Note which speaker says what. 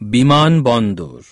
Speaker 1: বিমানবন্দর